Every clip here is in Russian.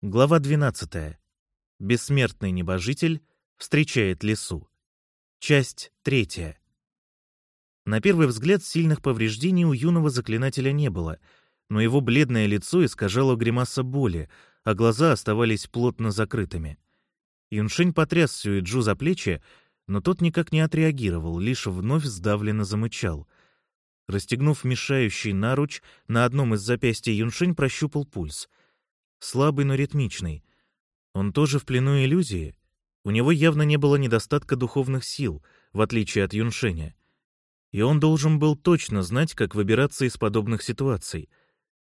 Глава 12. Бессмертный небожитель встречает лесу. Часть 3. На первый взгляд сильных повреждений у юного заклинателя не было, но его бледное лицо искажало гримаса боли, а глаза оставались плотно закрытыми. Юншень потряс Сюэджу за плечи, но тот никак не отреагировал, лишь вновь сдавленно замычал. Расстегнув мешающий наруч, на одном из запястья Юншень прощупал пульс — слабый, но ритмичный. Он тоже в плену иллюзии. У него явно не было недостатка духовных сил, в отличие от Юншеня. И он должен был точно знать, как выбираться из подобных ситуаций.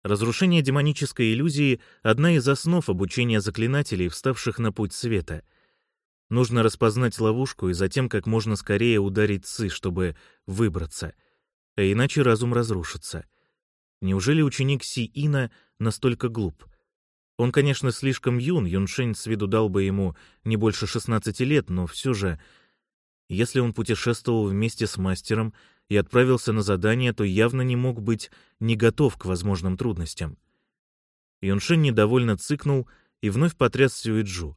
Разрушение демонической иллюзии — одна из основ обучения заклинателей, вставших на путь света. Нужно распознать ловушку и затем как можно скорее ударить Ци, чтобы выбраться. А иначе разум разрушится. Неужели ученик Си Ина настолько глуп? Он, конечно, слишком юн, Юншень с виду дал бы ему не больше 16 лет, но все же, если он путешествовал вместе с мастером и отправился на задание, то явно не мог быть не готов к возможным трудностям. Юншень недовольно цыкнул и вновь потряс Сюиджу.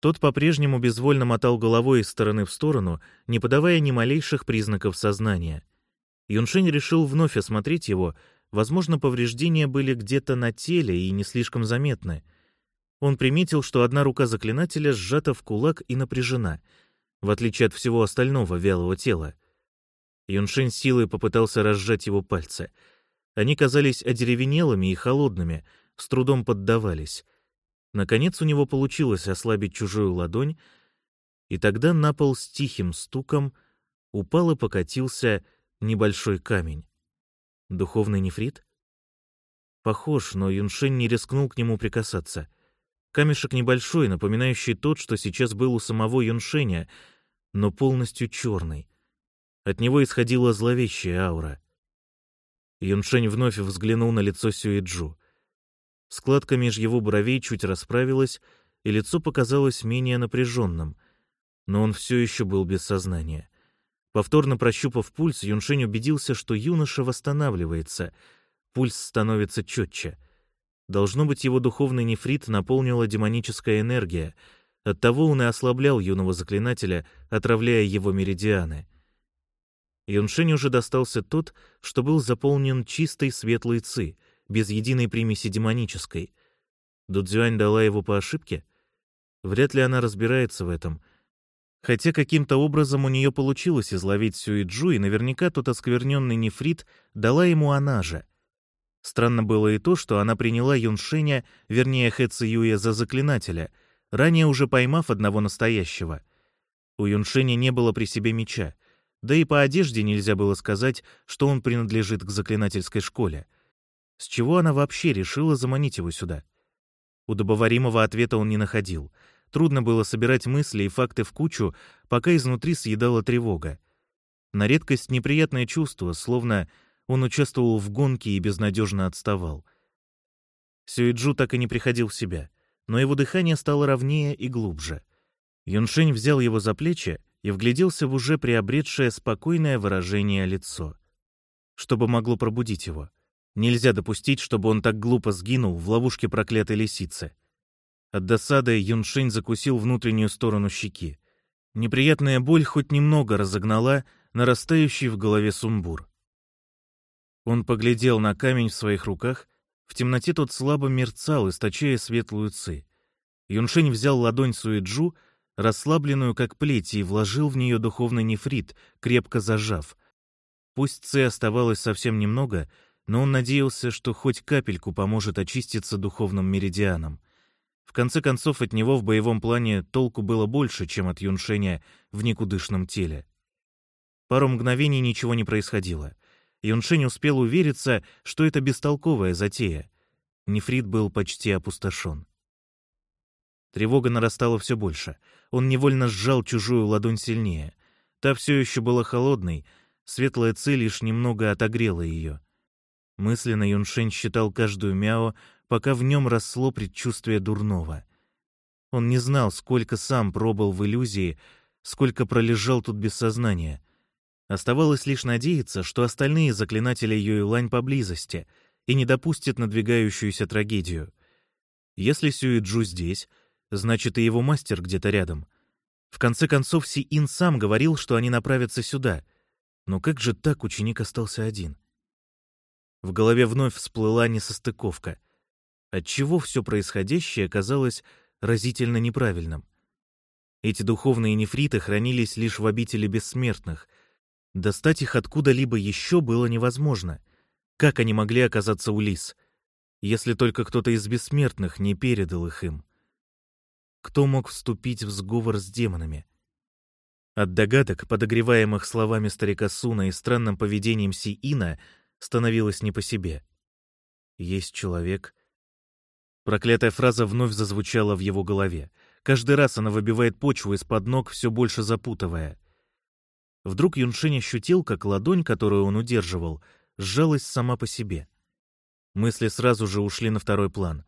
Тот по-прежнему безвольно мотал головой из стороны в сторону, не подавая ни малейших признаков сознания. Юншень решил вновь осмотреть его — Возможно, повреждения были где-то на теле и не слишком заметны. Он приметил, что одна рука заклинателя сжата в кулак и напряжена, в отличие от всего остального вялого тела. Юншень силой попытался разжать его пальцы. Они казались одеревенелыми и холодными, с трудом поддавались. Наконец у него получилось ослабить чужую ладонь, и тогда на пол с тихим стуком упал и покатился небольшой камень. Духовный нефрит? Похож, но Юншень не рискнул к нему прикасаться. Камешек небольшой, напоминающий тот, что сейчас был у самого Юншеня, но полностью черный. От него исходила зловещая аура. Юншень вновь взглянул на лицо Сюэджу. Складка меж его бровей чуть расправилась, и лицо показалось менее напряженным, но он все еще был без сознания. Повторно прощупав пульс, Юншень убедился, что юноша восстанавливается. Пульс становится четче. Должно быть, его духовный нефрит наполнила демоническая энергия. Оттого он и ослаблял юного заклинателя, отравляя его меридианы. Юншень уже достался тот, что был заполнен чистой светлой ци, без единой примеси демонической. Дудзюань дала его по ошибке? Вряд ли она разбирается в этом — Хотя каким-то образом у нее получилось изловить Сюиджу, и наверняка тот оскверненный нефрит дала ему она же. Странно было и то, что она приняла Юншеня, вернее Хэ Циюя, за заклинателя, ранее уже поймав одного настоящего. У Юншеня не было при себе меча, да и по одежде нельзя было сказать, что он принадлежит к заклинательской школе. С чего она вообще решила заманить его сюда? Удобоваримого ответа он не находил — Трудно было собирать мысли и факты в кучу, пока изнутри съедала тревога. На редкость неприятное чувство, словно он участвовал в гонке и безнадежно отставал. Сюэджу так и не приходил в себя, но его дыхание стало ровнее и глубже. Юншень взял его за плечи и вгляделся в уже приобретшее спокойное выражение лицо. Чтобы могло пробудить его. Нельзя допустить, чтобы он так глупо сгинул в ловушке проклятой лисицы. От досады Юншень закусил внутреннюю сторону щеки. Неприятная боль хоть немного разогнала нарастающий в голове сумбур. Он поглядел на камень в своих руках, в темноте тот слабо мерцал, источая светлую ци. Юншень взял ладонь Суэджу, расслабленную как плеть, и вложил в нее духовный нефрит, крепко зажав. Пусть ци оставалось совсем немного, но он надеялся, что хоть капельку поможет очиститься духовным меридианом. В конце концов, от него в боевом плане толку было больше, чем от Юншеня в никудышном теле. Пару мгновений ничего не происходило. Юншень успел увериться, что это бестолковая затея. Нефрит был почти опустошен. Тревога нарастала все больше. Он невольно сжал чужую ладонь сильнее. Та все еще была холодной, светлая цель лишь немного отогрела ее. Мысленно Юншень считал каждую мяо, пока в нем росло предчувствие дурного. Он не знал, сколько сам пробыл в иллюзии, сколько пролежал тут без сознания. Оставалось лишь надеяться, что остальные заклинатели Юйлань поблизости и не допустят надвигающуюся трагедию. Если Сюиджу здесь, значит и его мастер где-то рядом. В конце концов, Си Ин сам говорил, что они направятся сюда. Но как же так ученик остался один? В голове вновь всплыла несостыковка. Отчего все происходящее казалось разительно неправильным? Эти духовные нефриты хранились лишь в обители бессмертных. Достать их откуда-либо еще было невозможно. Как они могли оказаться у лис? Если только кто-то из бессмертных не передал их им. Кто мог вступить в сговор с демонами? От догадок, подогреваемых словами старика Суна и странным поведением Сиина, становилось не по себе. Есть человек. Проклятая фраза вновь зазвучала в его голове. Каждый раз она выбивает почву из-под ног, все больше запутывая. Вдруг Юншень ощутил, как ладонь, которую он удерживал, сжалась сама по себе. Мысли сразу же ушли на второй план.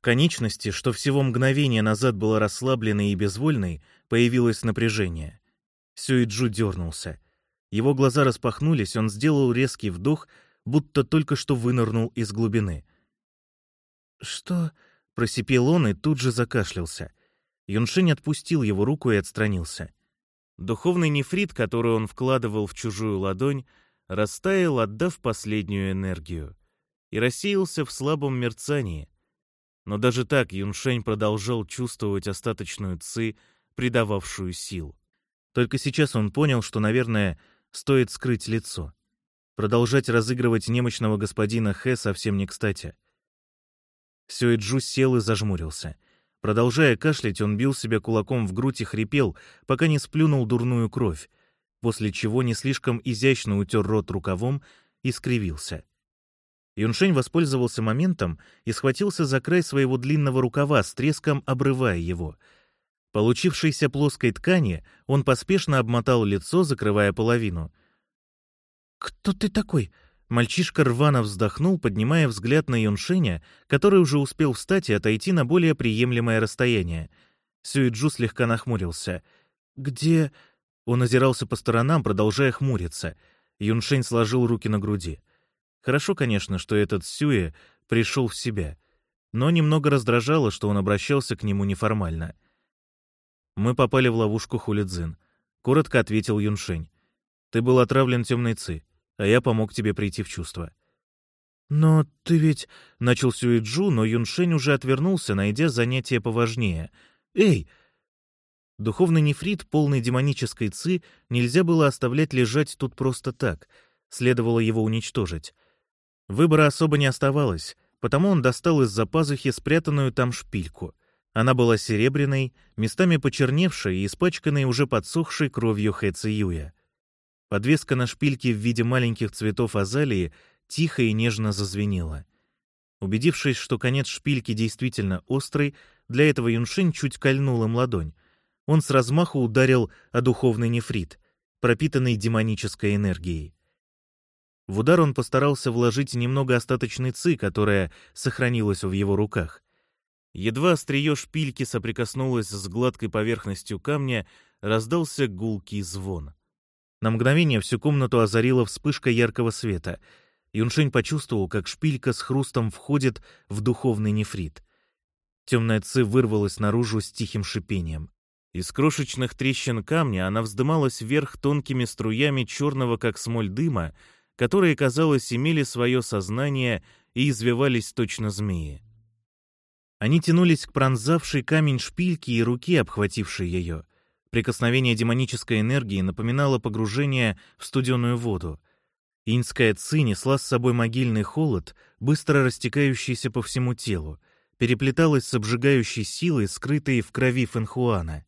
В конечности, что всего мгновение назад было расслабленной и безвольной, появилось напряжение. Сюиджу дернулся. Его глаза распахнулись, он сделал резкий вдох, будто только что вынырнул из глубины. «Что?» — просипел он и тут же закашлялся. Юншень отпустил его руку и отстранился. Духовный нефрит, который он вкладывал в чужую ладонь, растаял, отдав последнюю энергию, и рассеялся в слабом мерцании. Но даже так Юншень продолжал чувствовать остаточную ци, придававшую сил. Только сейчас он понял, что, наверное, стоит скрыть лицо. Продолжать разыгрывать немощного господина Хэ совсем не кстати. Сюэджу сел и зажмурился. Продолжая кашлять, он бил себя кулаком в грудь и хрипел, пока не сплюнул дурную кровь, после чего не слишком изящно утер рот рукавом и скривился. Юншень воспользовался моментом и схватился за край своего длинного рукава с треском, обрывая его — Получившейся плоской ткани он поспешно обмотал лицо, закрывая половину. «Кто ты такой?» Мальчишка рвано вздохнул, поднимая взгляд на Юншеня, который уже успел встать и отойти на более приемлемое расстояние. Сюиджу слегка нахмурился. «Где...» Он озирался по сторонам, продолжая хмуриться. Юншень сложил руки на груди. Хорошо, конечно, что этот Сюэ пришел в себя. Но немного раздражало, что он обращался к нему неформально. «Мы попали в ловушку Хулидзин», — коротко ответил Юншень. «Ты был отравлен темной ци, а я помог тебе прийти в чувство». «Но ты ведь...» — начал Сюиджу, но Юншень уже отвернулся, найдя занятие поважнее. «Эй!» Духовный нефрит, полный демонической ци, нельзя было оставлять лежать тут просто так. Следовало его уничтожить. Выбора особо не оставалось, потому он достал из-за пазухи спрятанную там шпильку — она была серебряной, местами почерневшей и испачканной уже подсохшей кровью Хэ Циюя. Подвеска на шпильке в виде маленьких цветов азалии тихо и нежно зазвенела. Убедившись, что конец шпильки действительно острый, для этого Юншень чуть кольнул им ладонь. Он с размаху ударил о духовный нефрит, пропитанный демонической энергией. В удар он постарался вложить немного остаточной ци, которая сохранилась в его руках. Едва острие шпильки соприкоснулось с гладкой поверхностью камня, раздался гулкий звон. На мгновение всю комнату озарила вспышка яркого света. Юншень почувствовал, как шпилька с хрустом входит в духовный нефрит. Темная ци вырвалась наружу с тихим шипением. Из крошечных трещин камня она вздымалась вверх тонкими струями черного, как смоль дыма, которые, казалось, имели свое сознание и извивались точно змеи. Они тянулись к пронзавшей камень шпильки и руки, обхватившей ее. Прикосновение демонической энергии напоминало погружение в студеную воду. Инская ци несла с собой могильный холод, быстро растекающийся по всему телу, переплеталась с обжигающей силой, скрытой в крови Фэнхуана.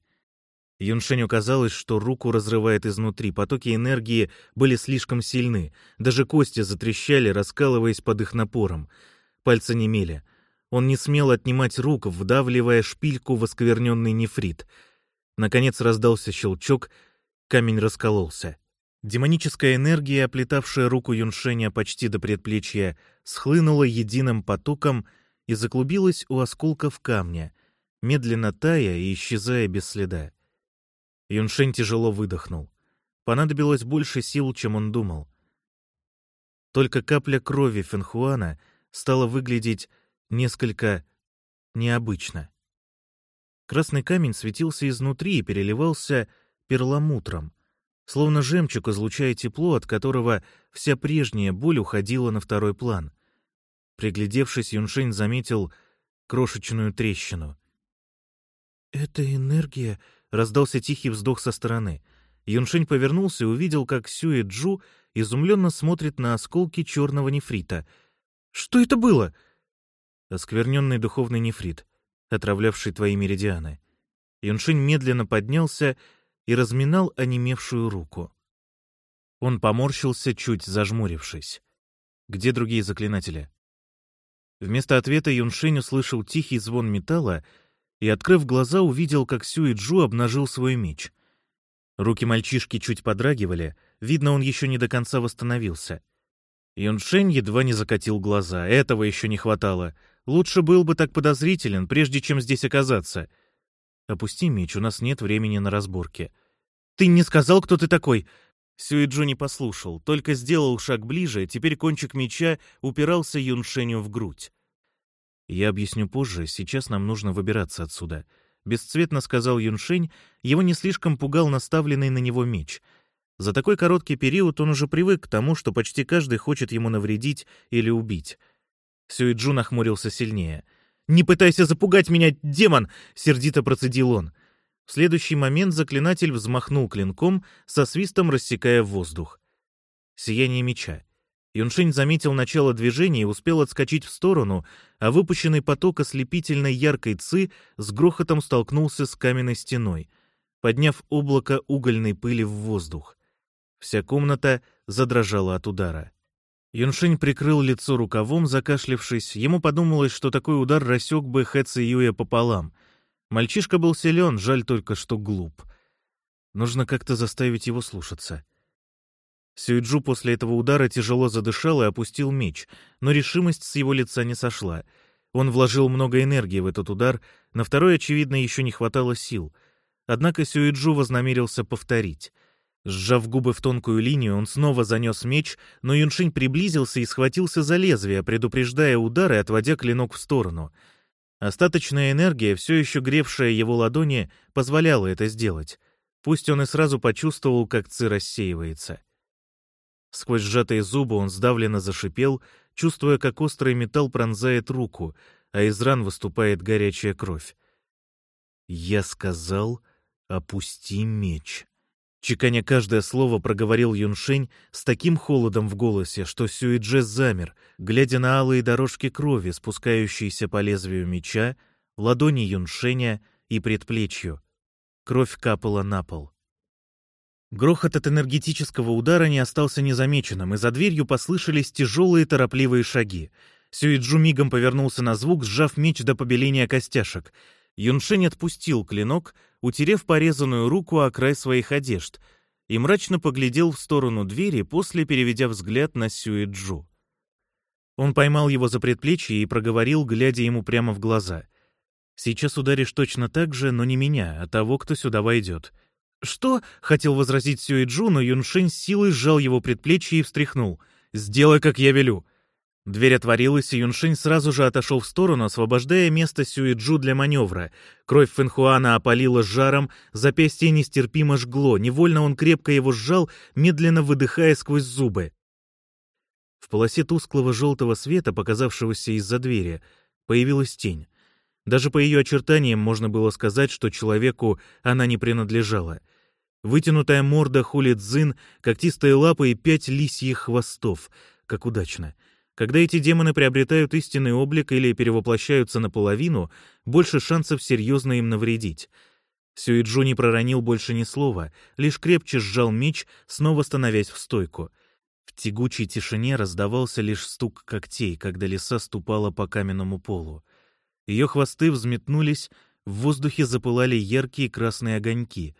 Юншеню казалось, что руку разрывает изнутри, потоки энергии были слишком сильны, даже кости затрещали, раскалываясь под их напором. Пальцы немели — он не смел отнимать рук, вдавливая шпильку в оскверненный нефрит. Наконец раздался щелчок, камень раскололся. Демоническая энергия, оплетавшая руку Юншеня почти до предплечья, схлынула единым потоком и заклубилась у осколков камня, медленно тая и исчезая без следа. Юншень тяжело выдохнул. Понадобилось больше сил, чем он думал. Только капля крови Фенхуана стала выглядеть несколько необычно. Красный камень светился изнутри и переливался перламутром, словно жемчуг, излучая тепло, от которого вся прежняя боль уходила на второй план. Приглядевшись, Юншень заметил крошечную трещину. «Это энергия», — раздался тихий вздох со стороны. Юншень повернулся и увидел, как Сюэ Джу изумленно смотрит на осколки черного нефрита. «Что это было?» «Оскверненный духовный нефрит, отравлявший твои меридианы». Юншень медленно поднялся и разминал онемевшую руку. Он поморщился, чуть зажмурившись. «Где другие заклинатели?» Вместо ответа Юншень услышал тихий звон металла и, открыв глаза, увидел, как Сюи Джу обнажил свой меч. Руки мальчишки чуть подрагивали, видно, он еще не до конца восстановился. Юншень едва не закатил глаза, этого еще не хватало. Лучше был бы так подозрителен, прежде чем здесь оказаться. «Опусти меч, у нас нет времени на разборки». «Ты не сказал, кто ты такой?» Сюиджу не послушал, только сделал шаг ближе, теперь кончик меча упирался Юншеню в грудь. «Я объясню позже, сейчас нам нужно выбираться отсюда», — бесцветно сказал Юншень, его не слишком пугал наставленный на него меч. За такой короткий период он уже привык к тому, что почти каждый хочет ему навредить или убить. Сюиджу нахмурился сильнее. «Не пытайся запугать меня, демон!» — сердито процедил он. — в следующий момент заклинатель взмахнул клинком, со свистом рассекая воздух. Сияние меча. Юншень заметил начало движения и успел отскочить в сторону, а выпущенный поток ослепительной яркой ци с грохотом столкнулся с каменной стеной, подняв облако угольной пыли в воздух. Вся комната задрожала от удара. Юншень прикрыл лицо рукавом, закашлившись. Ему подумалось, что такой удар рассек бы Хэ Юя пополам — Мальчишка был силен, жаль только, что глуп. Нужно как-то заставить его слушаться. Сюйджу после этого удара тяжело задышал и опустил меч, но решимость с его лица не сошла. Он вложил много энергии в этот удар, на второй, очевидно, еще не хватало сил. Однако Сюиджу вознамерился повторить. Сжав губы в тонкую линию, он снова занес меч, но Юншинь приблизился и схватился за лезвие, предупреждая удар и отводя клинок в сторону — Остаточная энергия, все еще гревшая его ладони, позволяла это сделать. Пусть он и сразу почувствовал, как ци рассеивается. Сквозь сжатые зубы он сдавленно зашипел, чувствуя, как острый металл пронзает руку, а из ран выступает горячая кровь. «Я сказал, опусти меч». Чеканя каждое слово, проговорил Юншень с таким холодом в голосе, что Сюидже замер, глядя на алые дорожки крови, спускающиеся по лезвию меча, ладони Юншеня и предплечью. Кровь капала на пол. Грохот от энергетического удара не остался незамеченным, и за дверью послышались тяжелые торопливые шаги. Сюиджу мигом повернулся на звук, сжав меч до побеления костяшек. Юншень отпустил клинок, утерев порезанную руку о край своих одежд, и мрачно поглядел в сторону двери, после переведя взгляд на Сюэджу. Он поймал его за предплечье и проговорил, глядя ему прямо в глаза. «Сейчас ударишь точно так же, но не меня, а того, кто сюда войдет». «Что?» — хотел возразить Сюэджу, но Юншень силой сжал его предплечье и встряхнул. «Сделай, как я велю». Дверь отворилась, и Юншинь сразу же отошел в сторону, освобождая место Сюиджу для маневра. Кровь Фэнхуана опалила жаром, запястье нестерпимо жгло, невольно он крепко его сжал, медленно выдыхая сквозь зубы. В полосе тусклого желтого света, показавшегося из-за двери, появилась тень. Даже по ее очертаниям можно было сказать, что человеку она не принадлежала. Вытянутая морда хули дзин, когтистые лапы и пять лисьих хвостов. Как удачно. Когда эти демоны приобретают истинный облик или перевоплощаются наполовину, больше шансов серьезно им навредить. Сюиджу не проронил больше ни слова, лишь крепче сжал меч, снова становясь в стойку. В тягучей тишине раздавался лишь стук когтей, когда лиса ступала по каменному полу. Ее хвосты взметнулись, в воздухе запылали яркие красные огоньки.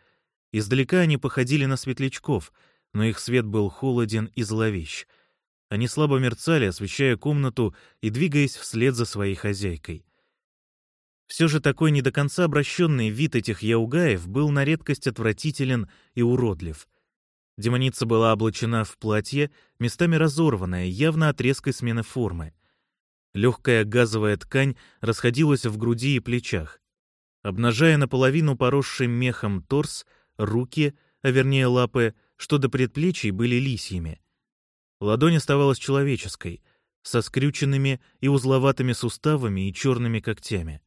Издалека они походили на светлячков, но их свет был холоден и зловещ — они слабо мерцали, освещая комнату и двигаясь вслед за своей хозяйкой. Все же такой не до конца обращенный вид этих яугаев был на редкость отвратителен и уродлив. Демоница была облачена в платье, местами разорванное, явно от резкой смены формы. Легкая газовая ткань расходилась в груди и плечах, обнажая наполовину поросший мехом торс, руки, а вернее лапы, что до предплечий были лисьими. Ладонь оставалась человеческой, со скрюченными и узловатыми суставами и черными когтями.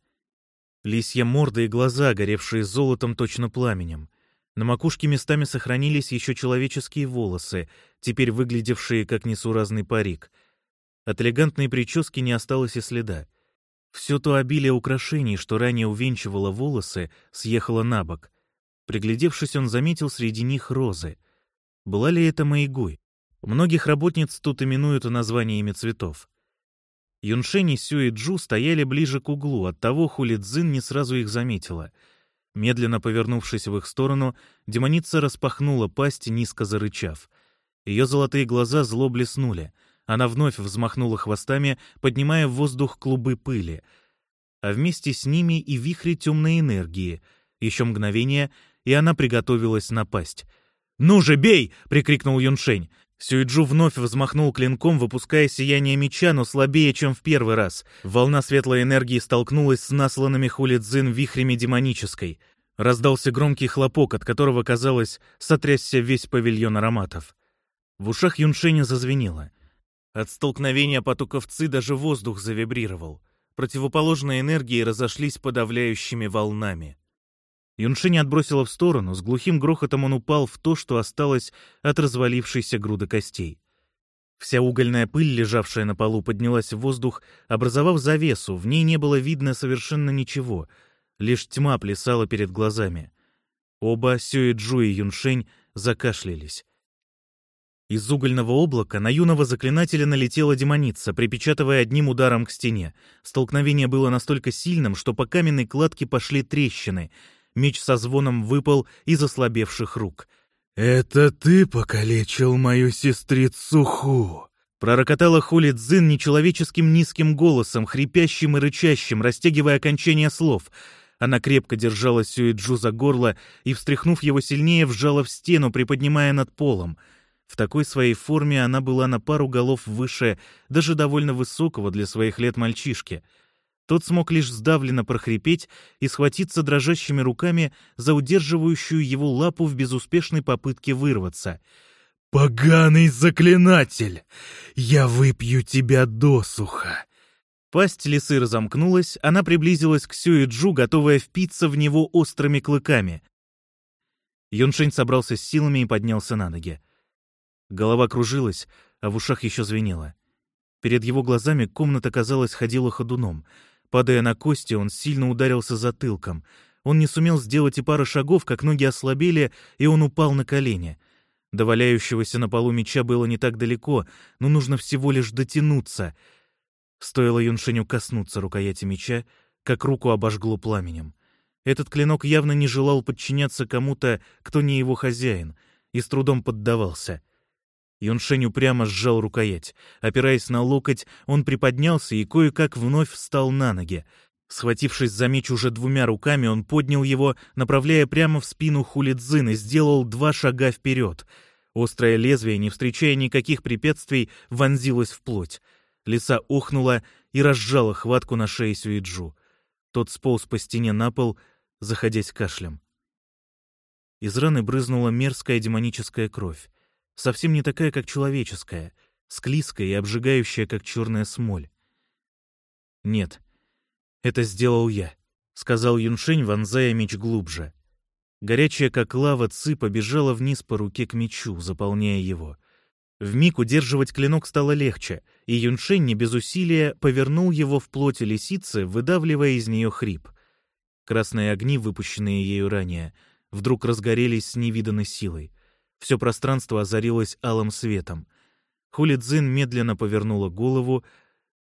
Лисья морда и глаза, горевшие золотом точно пламенем. На макушке местами сохранились еще человеческие волосы, теперь выглядевшие как несуразный парик. От элегантной прически не осталось и следа. Все то обилие украшений, что ранее увенчивало волосы, съехало на бок. Приглядевшись, он заметил среди них розы. Была ли это Маигуй? Многих работниц тут именуют названиями цветов. Юншень Сю и Джу стояли ближе к углу, оттого Хули Цзин не сразу их заметила. Медленно повернувшись в их сторону, демоница распахнула пасть, низко зарычав. Ее золотые глаза зло блеснули. Она вновь взмахнула хвостами, поднимая в воздух клубы пыли. А вместе с ними и вихри темной энергии. Еще мгновение, и она приготовилась напасть. «Ну же, бей!» — прикрикнул Юншень. Сюйджу вновь взмахнул клинком, выпуская сияние меча, но слабее, чем в первый раз. Волна светлой энергии столкнулась с насланными хулидзин вихрями демонической. Раздался громкий хлопок, от которого, казалось, сотрясся весь павильон ароматов. В ушах Юншеня зазвенело. От столкновения потоков ци даже воздух завибрировал. Противоположные энергии разошлись подавляющими волнами. Юнши не отбросила в сторону, с глухим грохотом он упал в то, что осталось от развалившейся груды костей. Вся угольная пыль, лежавшая на полу, поднялась в воздух, образовав завесу, в ней не было видно совершенно ничего, лишь тьма плясала перед глазами. Оба, Сюэ Джу и Юншень, закашлялись. Из угольного облака на юного заклинателя налетела демоница, припечатывая одним ударом к стене. Столкновение было настолько сильным, что по каменной кладке пошли трещины — Меч со звоном выпал из ослабевших рук. «Это ты покалечил мою сестрицу Ху!» Пророкотала Хули Цзин нечеловеческим низким голосом, хрипящим и рычащим, растягивая окончание слов. Она крепко держала Сюэджу за горло и, встряхнув его сильнее, вжала в стену, приподнимая над полом. В такой своей форме она была на пару голов выше, даже довольно высокого для своих лет мальчишки — тот смог лишь сдавленно прохрипеть и схватиться дрожащими руками за удерживающую его лапу в безуспешной попытке вырваться. «Поганый заклинатель! Я выпью тебя досуха!» Пасть лисы разомкнулась, она приблизилась к Сюэджу, готовая впиться в него острыми клыками. Юншень собрался с силами и поднялся на ноги. Голова кружилась, а в ушах еще звенело. Перед его глазами комната, казалось, ходила ходуном — Падая на кости, он сильно ударился затылком. Он не сумел сделать и пары шагов, как ноги ослабели, и он упал на колени. До валяющегося на полу меча было не так далеко, но нужно всего лишь дотянуться. Стоило Юншеню коснуться рукояти меча, как руку обожгло пламенем. Этот клинок явно не желал подчиняться кому-то, кто не его хозяин, и с трудом поддавался — Юншень упрямо сжал рукоять. Опираясь на локоть, он приподнялся и кое-как вновь встал на ноги. Схватившись за меч уже двумя руками, он поднял его, направляя прямо в спину Хулидзин и сделал два шага вперед. Острое лезвие, не встречая никаких препятствий, вонзилось в плоть. Лиса охнула и разжала хватку на шее Сюиджу. Тот сполз по стене на пол, заходясь кашлем. Из раны брызнула мерзкая демоническая кровь совсем не такая, как человеческая, склизкая и обжигающая, как черная смоль. «Нет, это сделал я», — сказал Юншень, вонзая меч глубже. Горячая, как лава, ци побежала вниз по руке к мечу, заполняя его. Вмиг удерживать клинок стало легче, и Юншень не без усилия повернул его в плоти лисицы, выдавливая из нее хрип. Красные огни, выпущенные ею ранее, вдруг разгорелись с невиданной силой. Все пространство озарилось алым светом. Хулидзин медленно повернула голову,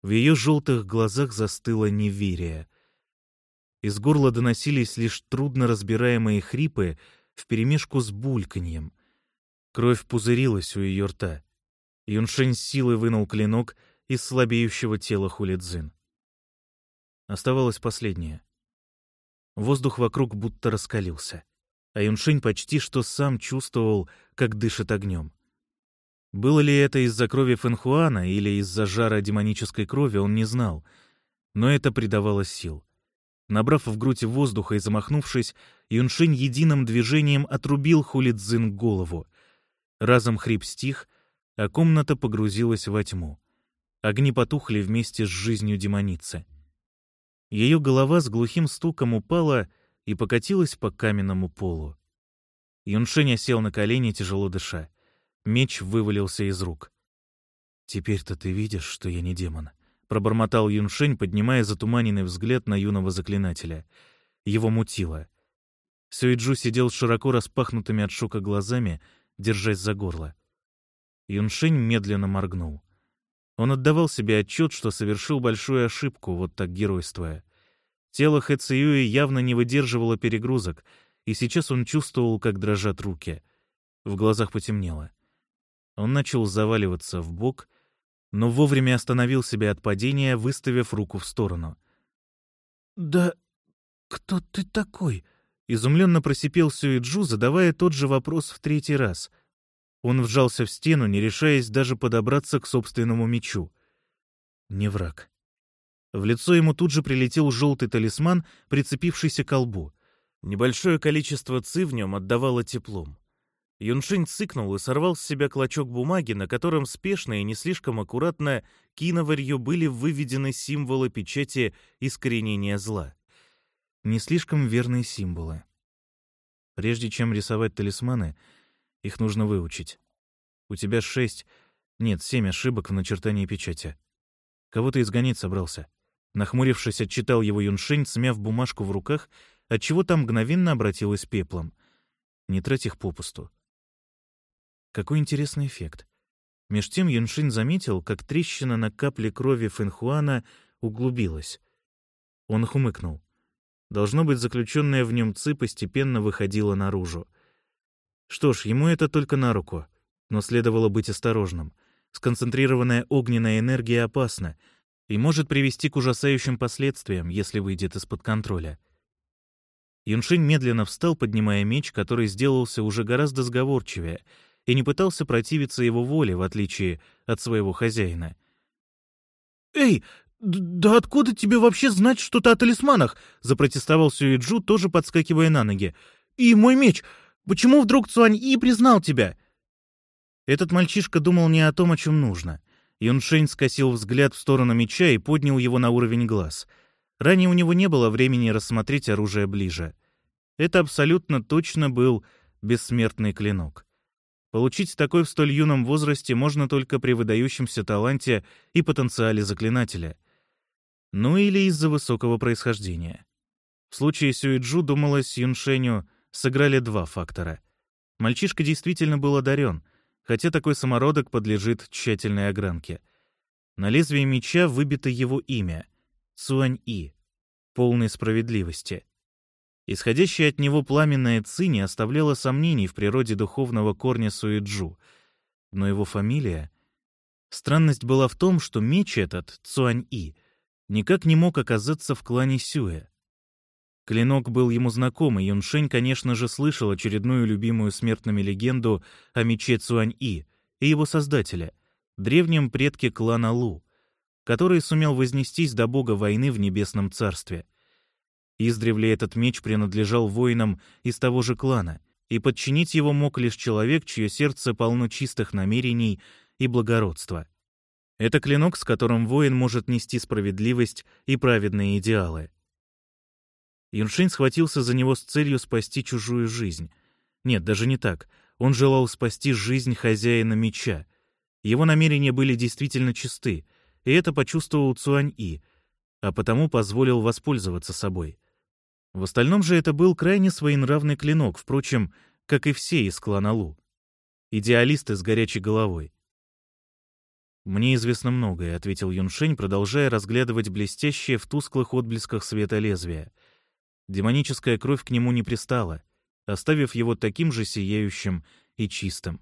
в ее желтых глазах застыло неверие. Из горла доносились лишь трудно разбираемые хрипы вперемешку с бульканьем. Кровь пузырилась у ее рта. Юншень силой вынул клинок из слабеющего тела Хулидзин. Оставалось последнее. Воздух вокруг будто раскалился а Юншень почти что сам чувствовал, как дышит огнем. Было ли это из-за крови Фэнхуана или из-за жара демонической крови, он не знал, но это придавало сил. Набрав в грудь воздуха и замахнувшись, Юншень единым движением отрубил Хулидзин голову. Разом хрип стих, а комната погрузилась во тьму. Огни потухли вместе с жизнью демоницы. Ее голова с глухим стуком упала и покатилась по каменному полу. Юншень осел на колени, тяжело дыша. Меч вывалился из рук. «Теперь-то ты видишь, что я не демон», — пробормотал Юншень, поднимая затуманенный взгляд на юного заклинателя. Его мутило. Сюиджу сидел широко распахнутыми от шока глазами, держась за горло. Юншень медленно моргнул. Он отдавал себе отчет, что совершил большую ошибку, вот так геройствуя. Тело Хэ Циюи явно не выдерживало перегрузок, и сейчас он чувствовал, как дрожат руки. В глазах потемнело. Он начал заваливаться в бок, но вовремя остановил себя от падения, выставив руку в сторону. «Да кто ты такой?» — изумленно просипел Сюиджу, задавая тот же вопрос в третий раз. Он вжался в стену, не решаясь даже подобраться к собственному мечу. Не враг. В лицо ему тут же прилетел желтый талисман, прицепившийся к колбу. Небольшое количество ци в нем отдавало теплом. Юншень цыкнул и сорвал с себя клочок бумаги, на котором спешно и не слишком аккуратно киноварью были выведены символы печати искоренения зла. Не слишком верные символы. Прежде чем рисовать талисманы, их нужно выучить. У тебя шесть, нет, семь ошибок в начертании печати. Кого ты изгонять собрался? Нахмурившись, отчитал его Юншень, смяв бумажку в руках, отчего там мгновенно обратилась пеплом. Не трать их попусту. Какой интересный эффект. Меж тем Юншин заметил, как трещина на капле крови Фэнхуана углубилась. Он хмыкнул. Должно быть, заключенная в нем ци постепенно выходила наружу. Что ж, ему это только на руку. Но следовало быть осторожным. Сконцентрированная огненная энергия опасна и может привести к ужасающим последствиям, если выйдет из-под контроля. Юншинь медленно встал, поднимая меч, который сделался уже гораздо сговорчивее, и не пытался противиться его воле, в отличие от своего хозяина. «Эй, да откуда тебе вообще знать что-то о талисманах?» — запротестовал Сюэджу, тоже подскакивая на ноги. «И мой меч! Почему вдруг Цуань-И признал тебя?» Этот мальчишка думал не о том, о чем нужно. Юншень скосил взгляд в сторону меча и поднял его на уровень глаз. Ранее у него не было времени рассмотреть оружие ближе. Это абсолютно точно был бессмертный клинок. Получить такой в столь юном возрасте можно только при выдающемся таланте и потенциале заклинателя. Ну или из-за высокого происхождения. В случае Сюиджу думалось Юншеню — сыграли два фактора. Мальчишка действительно был одарен, хотя такой самородок подлежит тщательной огранке. На лезвии меча выбито его имя — Цуань-И, полной справедливости. Исходящее от него пламенное ци не оставляло сомнений в природе духовного корня Суэджу, но его фамилия... Странность была в том, что меч этот, Цуань-И, никак не мог оказаться в клане Сюэ. Клинок был ему знаком, и Юншень, конечно же, слышал очередную любимую смертными легенду о мече Цуань-И и его создателя, древнем предке клана Лу, который сумел вознестись до бога войны в небесном царстве. Издревле этот меч принадлежал воинам из того же клана, и подчинить его мог лишь человек, чье сердце полно чистых намерений и благородства. Это клинок, с которым воин может нести справедливость и праведные идеалы. Юншень схватился за него с целью спасти чужую жизнь. Нет, даже не так. Он желал спасти жизнь хозяина меча. Его намерения были действительно чисты, и это почувствовал Цуань-И, а потому позволил воспользоваться собой. В остальном же это был крайне своенравный клинок, впрочем, как и все из клана Лу. Идеалисты с горячей головой. «Мне известно многое», — ответил Юншень, продолжая разглядывать блестящее в тусклых отблесках света лезвия — Демоническая кровь к нему не пристала, оставив его таким же сияющим и чистым.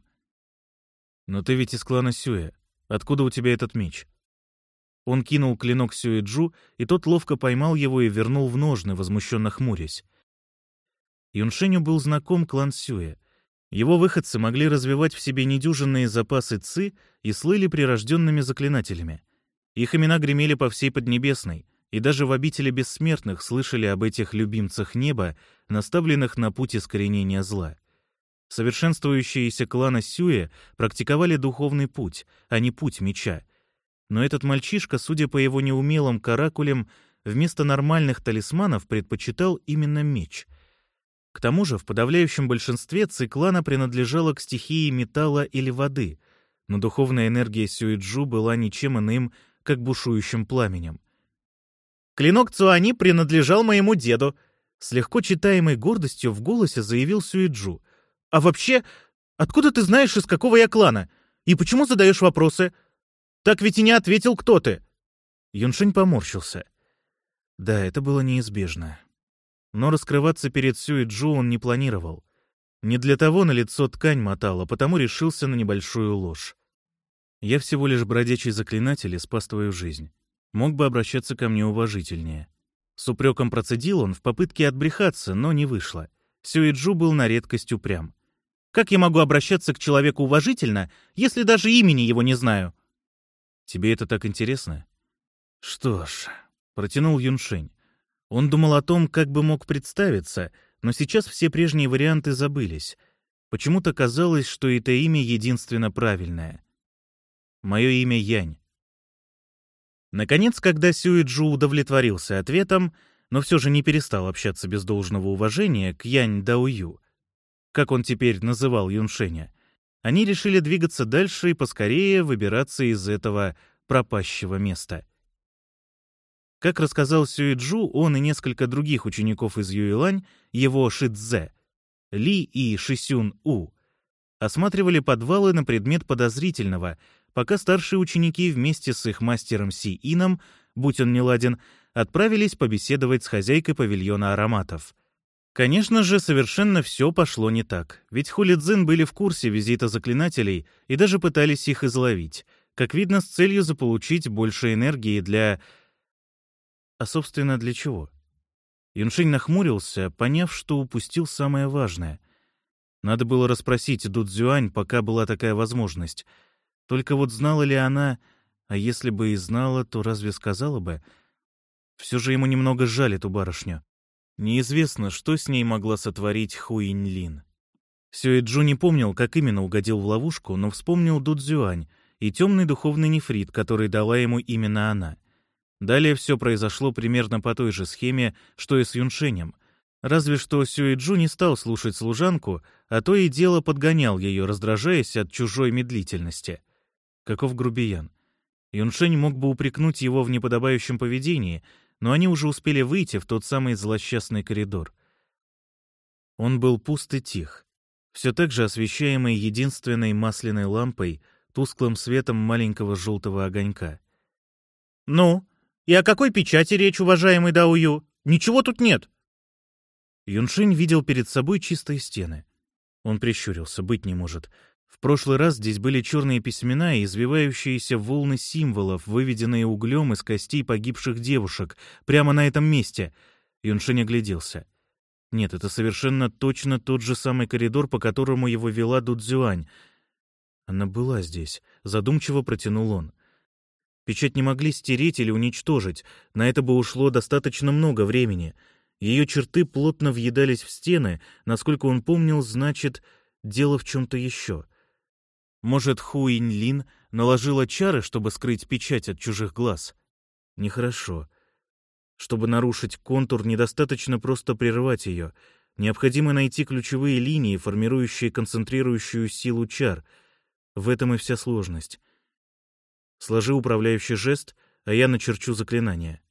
«Но ты ведь из клана Сюэ. Откуда у тебя этот меч?» Он кинул клинок Сюэджу, и тот ловко поймал его и вернул в ножны, возмущенно хмурясь. Юншеню был знаком клан Сюэ. Его выходцы могли развивать в себе недюжинные запасы ци и слыли прирожденными заклинателями. Их имена гремели по всей Поднебесной, и даже в обители бессмертных слышали об этих любимцах неба, наставленных на путь искоренения зла. Совершенствующиеся клана Сюэ практиковали духовный путь, а не путь меча. Но этот мальчишка, судя по его неумелым каракулям, вместо нормальных талисманов предпочитал именно меч. К тому же в подавляющем большинстве циклана принадлежала к стихии металла или воды, но духовная энергия Сюэджу была ничем иным, как бушующим пламенем. «Клинок Цуани принадлежал моему деду», — с легко читаемой гордостью в голосе заявил Сюэджу. «А вообще, откуда ты знаешь, из какого я клана? И почему задаешь вопросы? Так ведь и не ответил, кто ты». Юншень поморщился. Да, это было неизбежно. Но раскрываться перед Сюэ Джу он не планировал. Не для того на лицо ткань мотала, потому решился на небольшую ложь. Я всего лишь бродячий заклинатель и спас твою жизнь. Мог бы обращаться ко мне уважительнее. С упреком процедил он в попытке отбрехаться, но не вышло. Сюэджу был на редкость упрям. «Как я могу обращаться к человеку уважительно, если даже имени его не знаю?» «Тебе это так интересно?» «Что ж, Протянул Юншень. Он думал о том, как бы мог представиться, но сейчас все прежние варианты забылись. Почему-то казалось, что это имя единственно правильное. Мое имя Янь. Наконец, когда Сюэджу удовлетворился ответом, но все же не перестал общаться без должного уважения к Янь Даую, как он теперь называл Юншеня, они решили двигаться дальше и поскорее выбираться из этого пропащего места — как рассказал Сюэджу, он и несколько других учеников из Юйлань, его Шидзе, Ли и Шисюн У, осматривали подвалы на предмет подозрительного, пока старшие ученики вместе с их мастером Си Ином, будь он неладен, отправились побеседовать с хозяйкой павильона ароматов. Конечно же, совершенно все пошло не так, ведь Хулидзин были в курсе визита заклинателей и даже пытались их изловить, как видно, с целью заполучить больше энергии для а, собственно, для чего? Юншень нахмурился, поняв, что упустил самое важное. Надо было расспросить Дудзюань, пока была такая возможность. Только вот знала ли она, а если бы и знала, то разве сказала бы? Все же ему немного жаль эту барышню. Неизвестно, что с ней могла сотворить Хуиньлин. Сюэджу не помнил, как именно угодил в ловушку, но вспомнил Дудзюань и темный духовный нефрит, который дала ему именно она — Далее все произошло примерно по той же схеме, что и с Юншенем. Разве что Сюэджу не стал слушать служанку, а то и дело подгонял ее, раздражаясь от чужой медлительности. Каков грубиян. Юншень мог бы упрекнуть его в неподобающем поведении, но они уже успели выйти в тот самый злосчастный коридор. Он был пуст и тих, все так же освещаемый единственной масляной лампой, тусклым светом маленького желтого огонька. «Ну, и о какой печати речь, уважаемый Даую? Ничего тут нет. Юншинь видел перед собой чистые стены. Он прищурился, быть не может. В прошлый раз здесь были черные письмена и извивающиеся волны символов, выведенные углем из костей погибших девушек, прямо на этом месте. Юншинь огляделся. Нет, это совершенно точно тот же самый коридор, по которому его вела Дудзюань. Она была здесь. Задумчиво протянул он. Печать не могли стереть или уничтожить, на это бы ушло достаточно много времени. Ее черты плотно въедались в стены, насколько он помнил, значит, дело в чем-то еще. Может, Хуинь-Лин наложила чары, чтобы скрыть печать от чужих глаз? Нехорошо. Чтобы нарушить контур, недостаточно просто прервать ее. Необходимо найти ключевые линии, формирующие концентрирующую силу чар. В этом и вся сложность. Сложи управляющий жест, а я начерчу заклинание.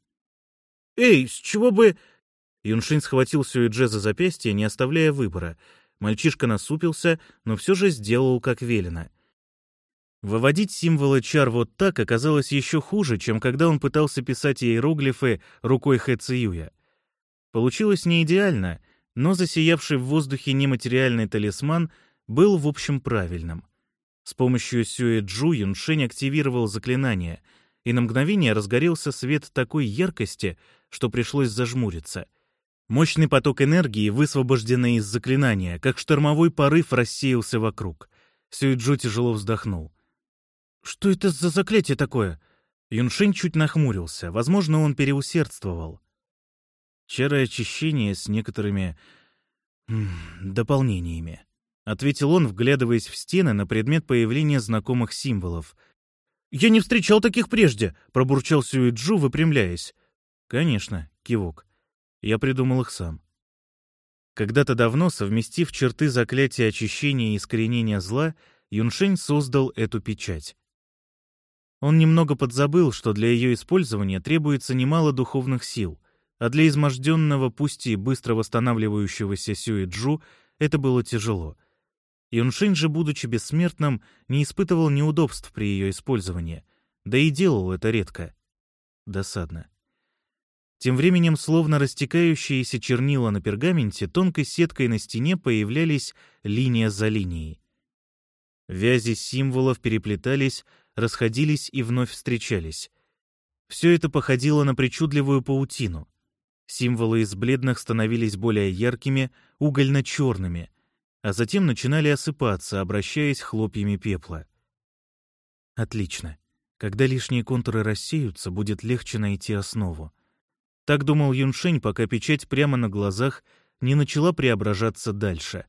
«Эй, с чего бы...» Юншин схватил Сюэдже за запястье, не оставляя выбора. Мальчишка насупился, но все же сделал, как велено. Выводить символы чар вот так оказалось еще хуже, чем когда он пытался писать иероглифы рукой Хэ Циюя. Получилось не идеально, но засиявший в воздухе нематериальный талисман был, в общем, правильным — с помощью Сюэ-Джу Юншень активировал заклинание, и на мгновение разгорелся свет такой яркости, что пришлось зажмуриться. Мощный поток энергии, высвобожденный из заклинания, как штормовой порыв, рассеялся вокруг. Сюиджу тяжело вздохнул. «Что это за заклятие такое?» Юншень чуть нахмурился. Возможно, он переусердствовал. Чары очищения с некоторыми... дополнениями. Ответил он, вглядываясь в стены на предмет появления знакомых символов. «Я не встречал таких прежде!» — пробурчал Сюиджу, выпрямляясь. «Конечно», — кивок. «Я придумал их сам». Когда-то давно, совместив черты заклятия очищения и искоренения зла, Юншень создал эту печать. Он немного подзабыл, что для ее использования требуется немало духовных сил, а для изможденного, пусть и быстро восстанавливающегося Сюэджу это было тяжело. Юншень же, будучи бессмертным, не испытывал неудобств при ее использовании, да и делал это редко. Досадно. Тем временем, словно растекающиеся чернила на пергаменте, тонкой сеткой на стене появлялись линия за линией. Вязи символов переплетались, расходились и вновь встречались. Все это походило на причудливую паутину. Символы из бледных становились более яркими, угольно-черными, а затем начинали осыпаться, обращаясь хлопьями пепла. Отлично. Когда лишние контуры рассеются, будет легче найти основу. Так думал Юншень, пока печать прямо на глазах не начала преображаться дальше.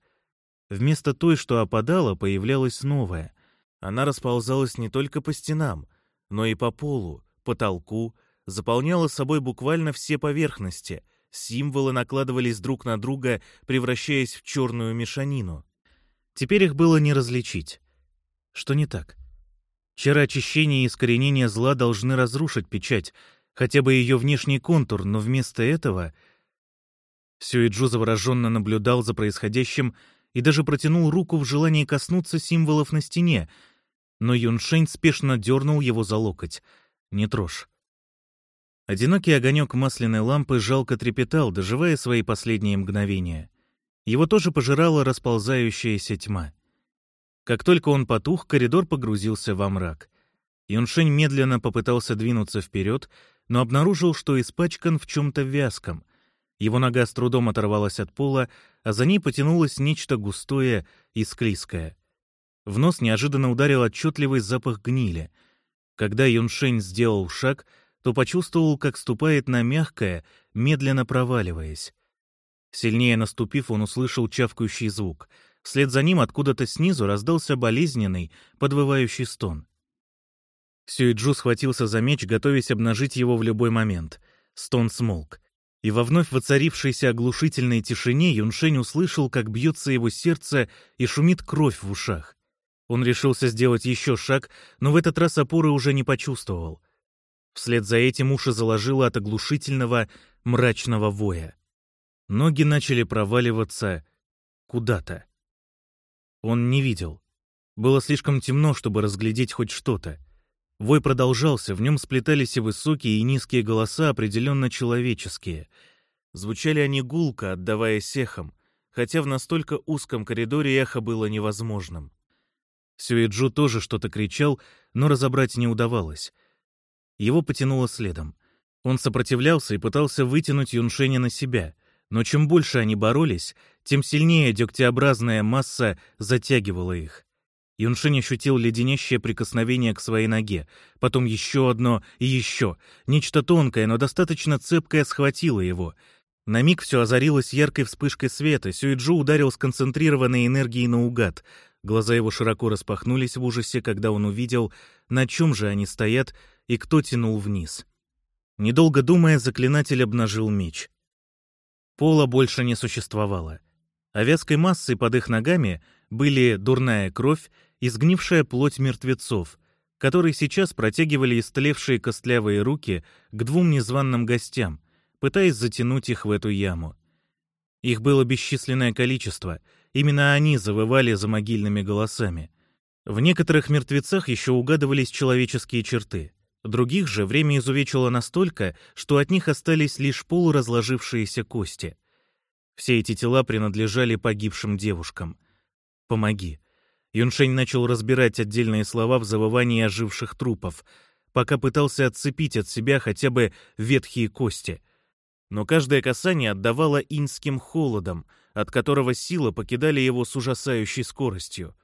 Вместо той, что опадала, появлялась новая. Она расползалась не только по стенам, но и по полу, потолку, заполняла собой буквально все поверхности, символы накладывались друг на друга, превращаясь в черную мешанину. Теперь их было не различить. Что не так? Чары очищения и искоренения зла должны разрушить печать, хотя бы ее внешний контур, но вместо этого... Сюиджу завороженно наблюдал за происходящим и даже протянул руку в желании коснуться символов на стене, но Юншень спешно дернул его за локоть. «Не трожь». Одинокий огонек масляной лампы жалко трепетал, доживая свои последние мгновения. Его тоже пожирала расползающаяся тьма. Как только он потух, коридор погрузился во мрак. Юншень медленно попытался двинуться вперед, но обнаружил, что испачкан в чем-то вязком. Его нога с трудом оторвалась от пола, а за ней потянулось нечто густое и склизкое. В нос неожиданно ударил отчетливый запах гнили. Когда Юншень сделал шаг — то почувствовал, как ступает на мягкое, медленно проваливаясь. Сильнее наступив, он услышал чавкающий звук. Вслед за ним откуда-то снизу раздался болезненный, подвывающий стон. Сюиджу схватился за меч, готовясь обнажить его в любой момент. Стон смолк. И во вновь воцарившейся оглушительной тишине Юншень услышал, как бьется его сердце и шумит кровь в ушах. Он решился сделать еще шаг, но в этот раз опоры уже не почувствовал. Вслед за этим уши заложило от оглушительного, мрачного воя. Ноги начали проваливаться куда-то. Он не видел. Было слишком темно, чтобы разглядеть хоть что-то. Вой продолжался, в нем сплетались и высокие, и низкие голоса, определенно человеческие. Звучали они гулко, отдаваясь эхом, хотя в настолько узком коридоре эхо было невозможным. Сюэджу тоже что-то кричал, но разобрать не удавалось — его потянуло следом. Он сопротивлялся и пытался вытянуть Юншеня на себя, но чем больше они боролись, тем сильнее дегтеобразная масса затягивала их. Юншень ощутил леденящее прикосновение к своей ноге, потом еще одно и еще. Нечто тонкое, но достаточно цепкое схватило его. На миг все озарилось яркой вспышкой света, Сюиджу ударил сконцентрированной энергией наугад. Глаза его широко распахнулись в ужасе, когда он увидел, на чем же они стоят, и кто тянул вниз. Недолго думая, заклинатель обнажил меч. Пола больше не существовало. А вязкой массой под их ногами были дурная кровь и сгнившая плоть мертвецов, которые сейчас протягивали истлевшие костлявые руки к двум незваным гостям, пытаясь затянуть их в эту яму. Их было бесчисленное количество, именно они завывали за могильными голосами. В некоторых мертвецах еще угадывались человеческие черты. Других же время изувечило настолько, что от них остались лишь полуразложившиеся кости. Все эти тела принадлежали погибшим девушкам. «Помоги». Юншень начал разбирать отдельные слова в завывании оживших трупов, пока пытался отцепить от себя хотя бы ветхие кости. но каждое касание отдавало инским холодом, от которого сила покидали его с ужасающей скоростью.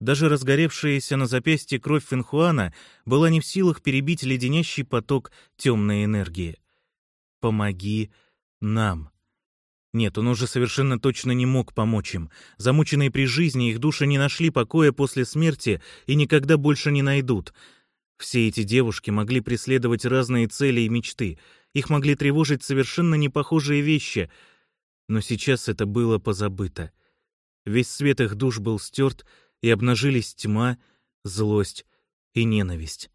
Даже разгоревшаяся на запястье кровь Финхуана была не в силах перебить леденящий поток темной энергии. «Помоги нам». Нет, он уже совершенно точно не мог помочь им. Замученные при жизни, их души не нашли покоя после смерти и никогда больше не найдут. Все эти девушки могли преследовать разные цели и мечты. Их могли тревожить совершенно непохожие вещи. Но сейчас это было позабыто. Весь свет их душ был стерт, и обнажились тьма, злость и ненависть.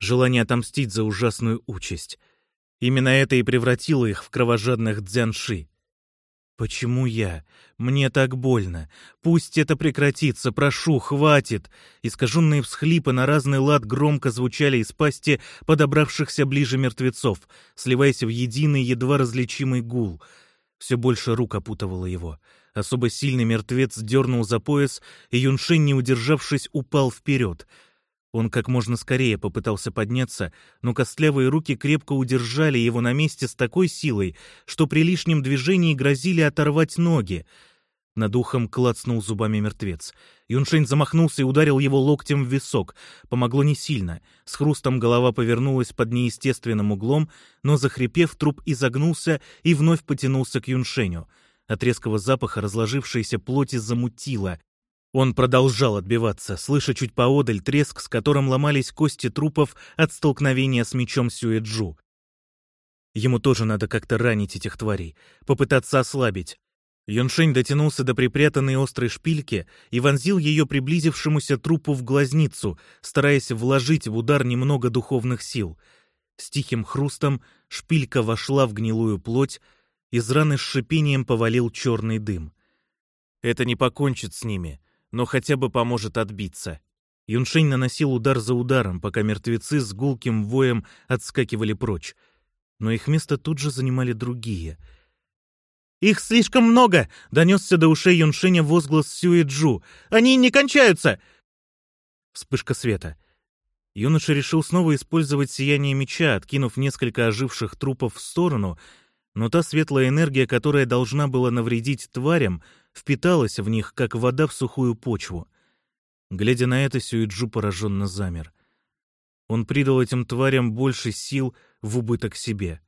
Желание отомстить за ужасную участь. Именно это и превратило их в кровожадных дзянши. «Почему я? Мне так больно. Пусть это прекратится, прошу, хватит!» Искаженные всхлипы на разный лад громко звучали из пасти подобравшихся ближе мертвецов, сливаясь в единый, едва различимый гул. Все больше рук опутывало его. Особо сильный мертвец дернул за пояс, и Юншень, не удержавшись, упал вперед — он как можно скорее попытался подняться, но костлявые руки крепко удержали его на месте с такой силой, что при лишнем движении грозили оторвать ноги. Над ухом клацнул зубами мертвец. Юншень замахнулся и ударил его локтем в висок. Помогло не сильно. С хрустом голова повернулась под неестественным углом, но, захрипев, труп изогнулся и вновь потянулся к Юншеню. От резкого запаха разложившейся плоти замутило, он продолжал отбиваться, слыша чуть поодаль треск, с которым ломались кости трупов от столкновения с мечом Сюэджу. Ему тоже надо как-то ранить этих тварей, попытаться ослабить. Юншень дотянулся до припрятанной острой шпильки и вонзил ее приблизившемуся трупу в глазницу, стараясь вложить в удар немного духовных сил. С тихим хрустом шпилька вошла в гнилую плоть, из раны с шипением повалил черный дым. Это не покончит с ними, но хотя бы поможет отбиться. Юншень наносил удар за ударом, пока мертвецы с гулким воем отскакивали прочь. Но их место тут же занимали другие. «Их слишком много!» — донесся до ушей Юншеня возглас Сюэджу. «Они не кончаются!» Вспышка света. Юноша решил снова использовать сияние меча, откинув несколько оживших трупов в сторону, но та светлая энергия, которая должна была навредить тварям, впиталась в них, как вода в сухую почву. Глядя на это, Сюиджу пораженно замер. Он придал этим тварям больше сил в убыток себе.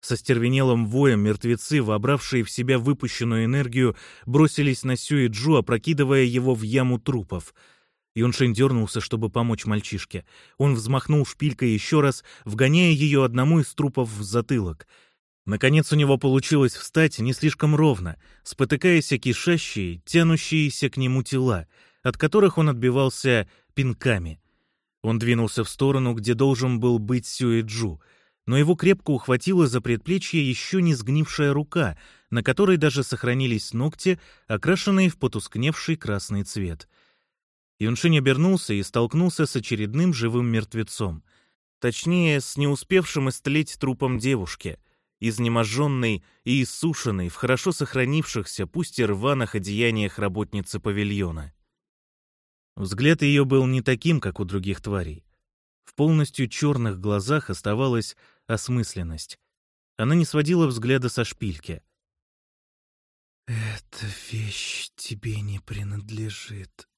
Со стервенелым воем мертвецы, вобравшие в себя выпущенную энергию, бросились на Сюиджу, опрокидывая его в яму трупов. Юншин дернулся, чтобы помочь мальчишке. Он взмахнул шпилькой еще раз, вгоняя ее одному из трупов в затылок — Наконец у него получилось встать не слишком ровно, спотыкаясь о кишащие, тянущиеся к нему тела, от которых он отбивался пинками. Он двинулся в сторону, где должен был быть Сюэджу, но его крепко ухватила за предплечье еще не сгнившая рука, на которой даже сохранились ногти, окрашенные в потускневший красный цвет. Юншинь обернулся и столкнулся с очередным живым мертвецом. Точнее, с не успевшим истлеть трупом девушки — изнеможенной и иссушенной в хорошо сохранившихся, пусть и рваных одеяниях работницы павильона. Взгляд ее был не таким, как у других тварей. В полностью черных глазах оставалась осмысленность. Она не сводила взгляда со шпильки. «Эта вещь тебе не принадлежит».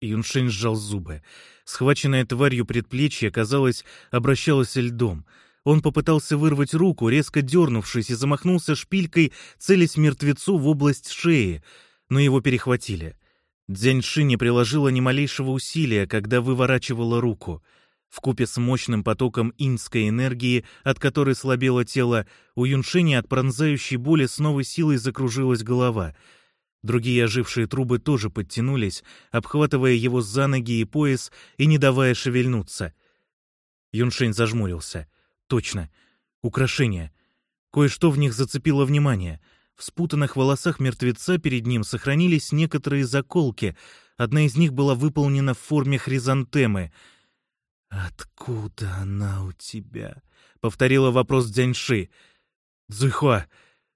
Юншень сжал зубы. Схваченная тварью предплечье, казалось, обращалось льдом — он попытался вырвать руку, резко дернувшись, и замахнулся шпилькой, целясь мертвецу в область шеи, но его перехватили. Дзяньши не приложила ни малейшего усилия, когда выворачивала руку. В купе с мощным потоком инской энергии, от которой слабело тело, у Юншини от пронзающей боли с новой силой закружилась голова. Другие ожившие трубы тоже подтянулись, обхватывая его за ноги и пояс и не давая шевельнуться. Юншень зажмурился — Точно. Украшения. Кое-что в них зацепило внимание. В спутанных волосах мертвеца перед ним сохранились некоторые заколки. Одна из них была выполнена в форме хризантемы. «Откуда она у тебя?» — повторила вопрос Дзяньши. «Цзуйхуа.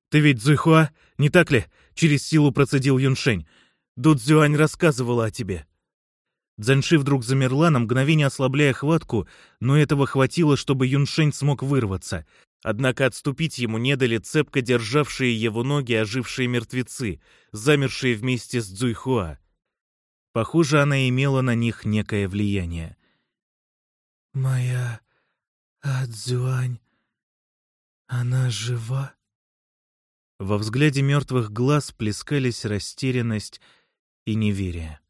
Ты ведь Цзуйхуа, не так ли?» — через силу процедил Юншень. «Дудзюань рассказывала о тебе». Дзянши вдруг замерла, на мгновение ослабляя хватку, но этого хватило, чтобы Юншень смог вырваться. Однако отступить ему не дали цепко державшие его ноги ожившие мертвецы, замершие вместе с Цзуйхуа. Похоже, она имела на них некое влияние. «Моя Адзюань, она жива?» Во взгляде мертвых глаз плескались растерянность и неверие.